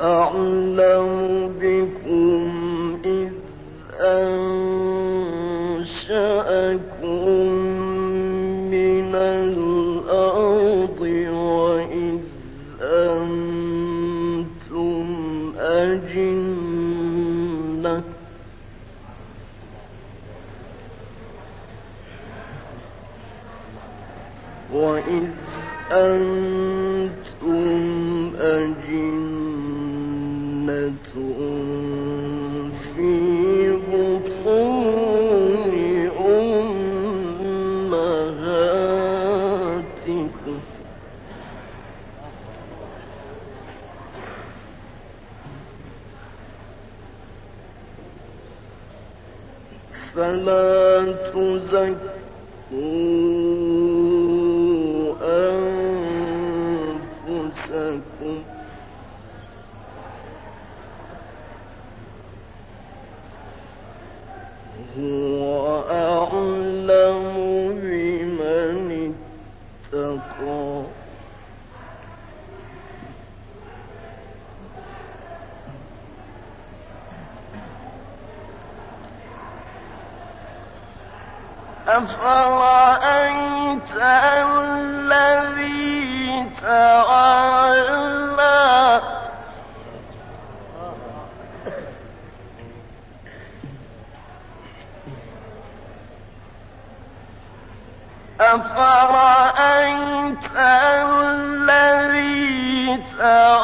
أعلم بكم. أفرأيت الذي تولى؟ أفرأيت الذي تولى؟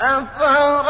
أفر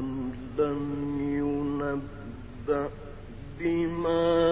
أم لم ينبأ بما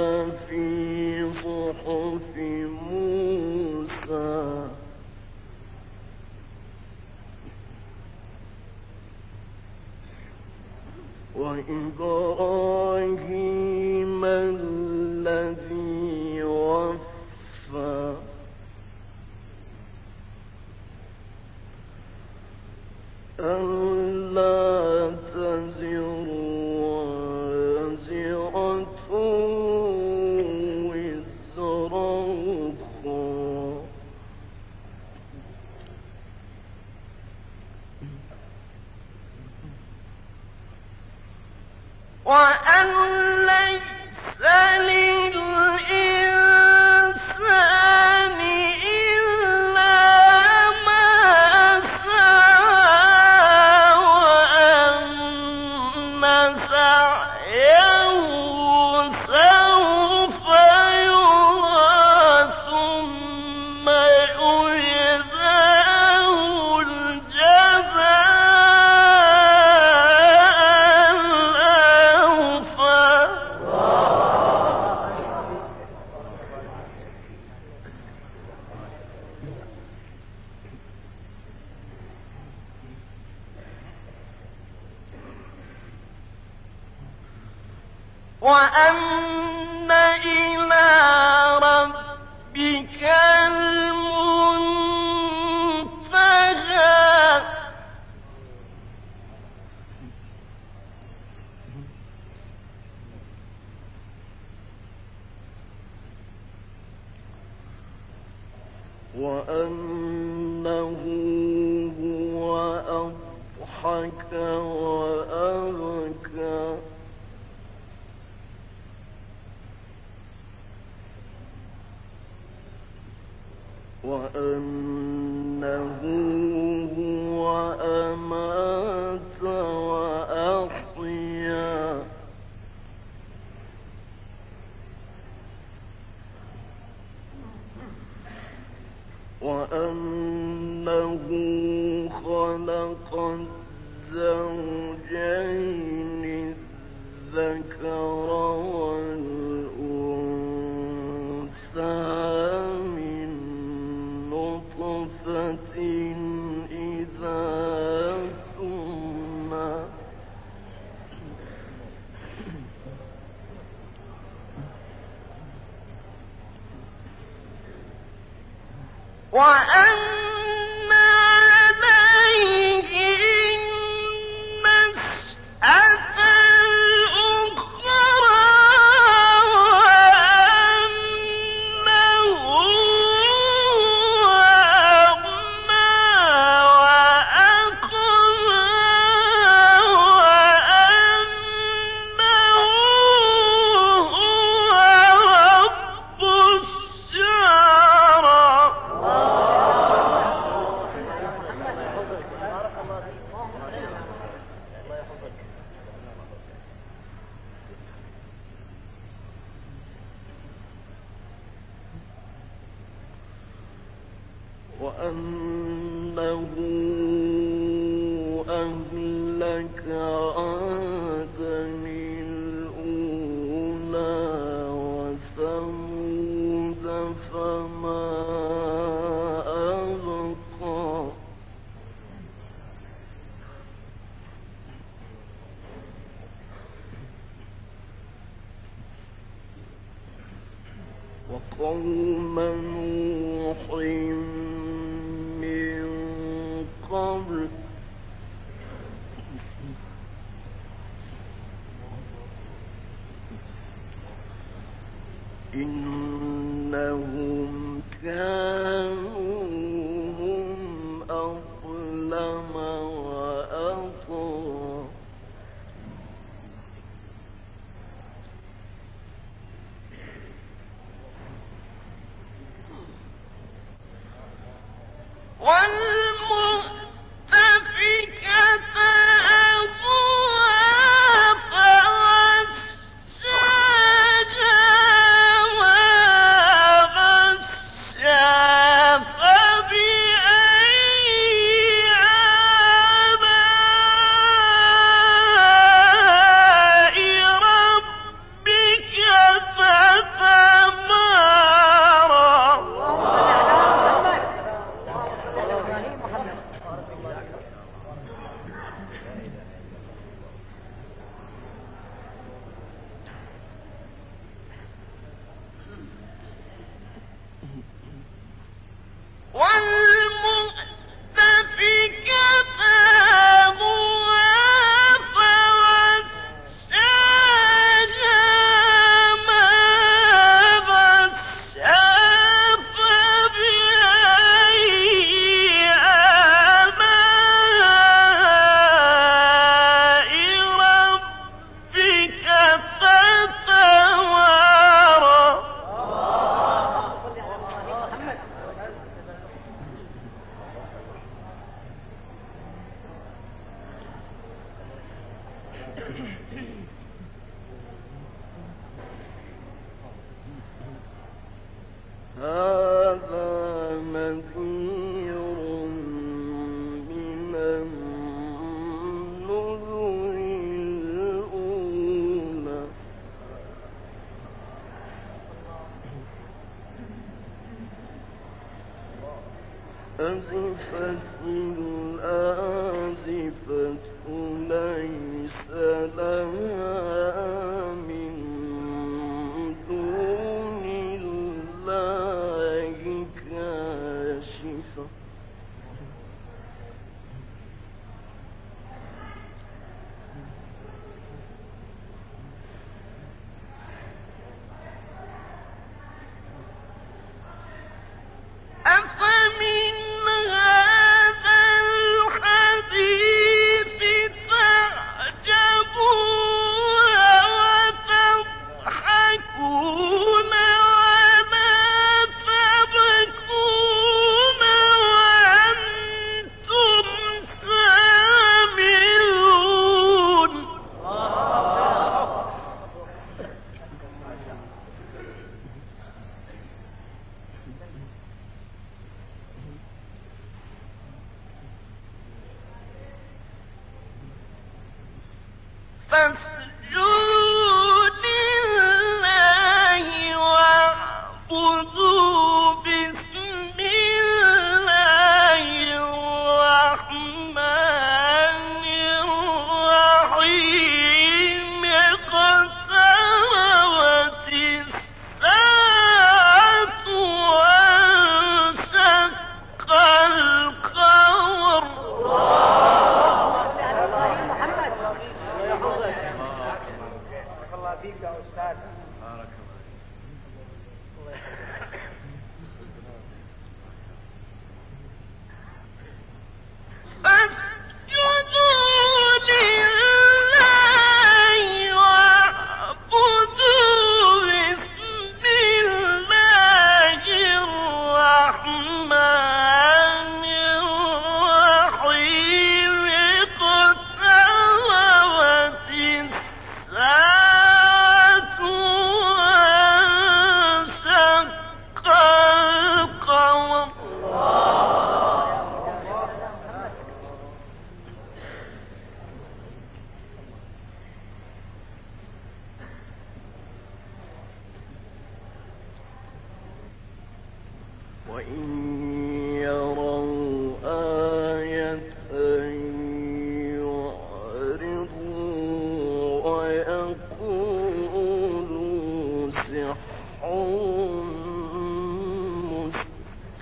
وأن إلى ربك المنتهى وأنه وأن وأنه Mm-hmm. فاستقم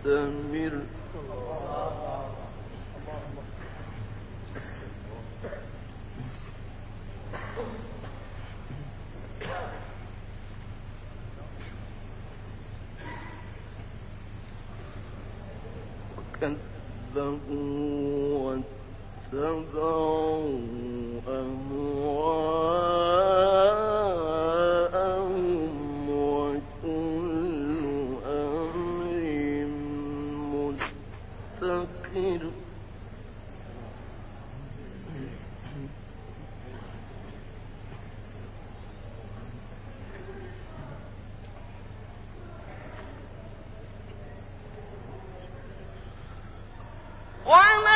كذبوا Why?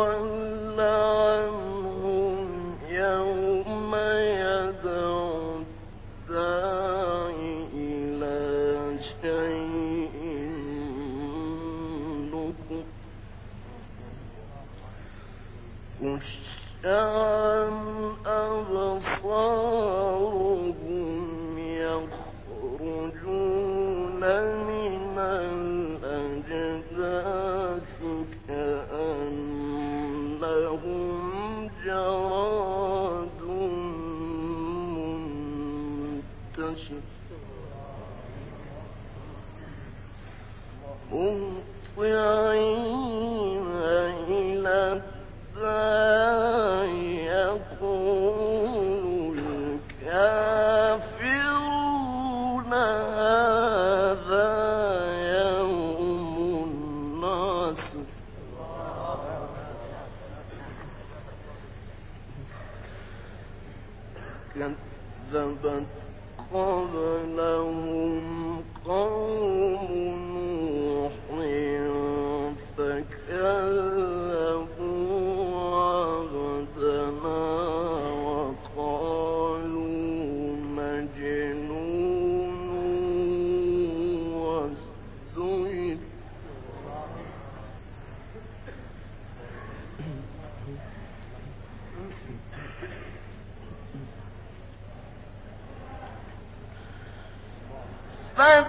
قبلهم قوم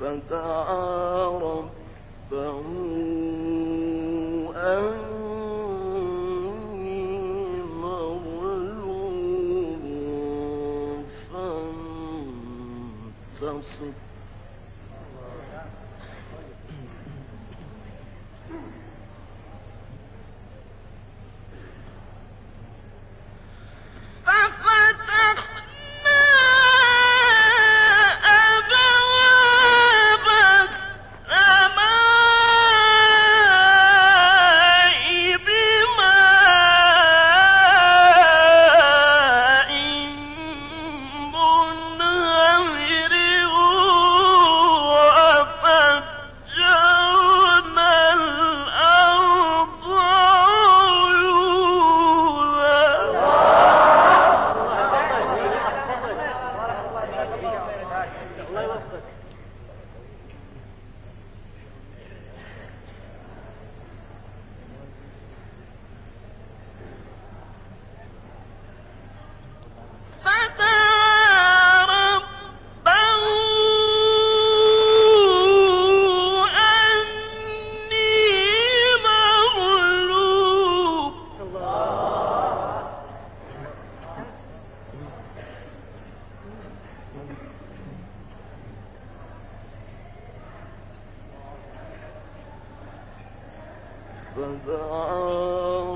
فتعى ربه أن But oh.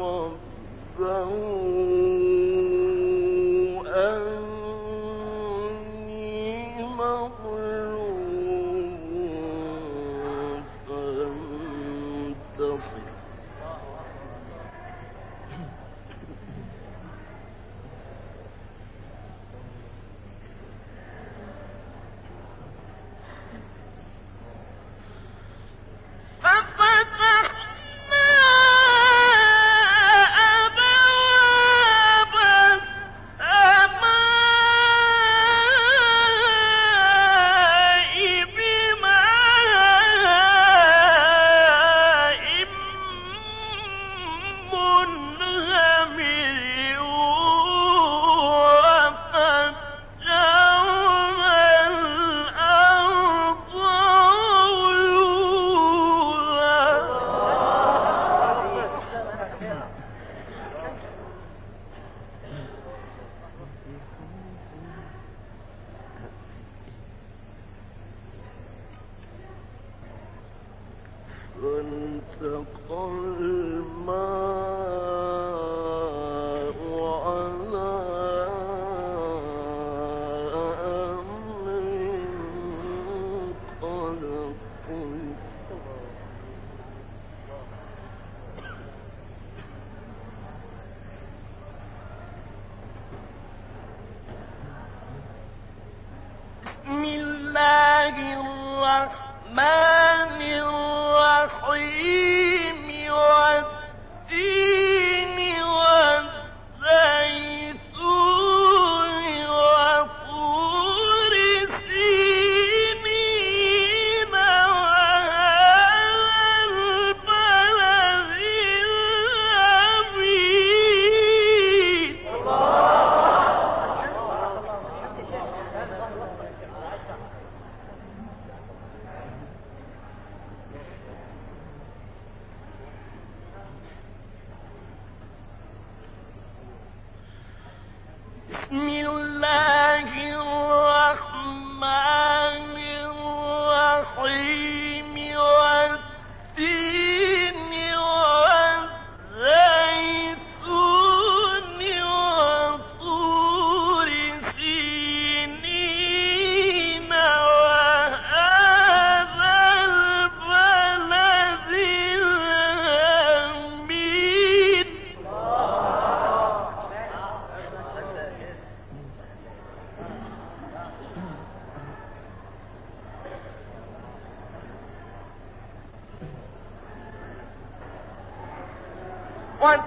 one,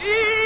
two.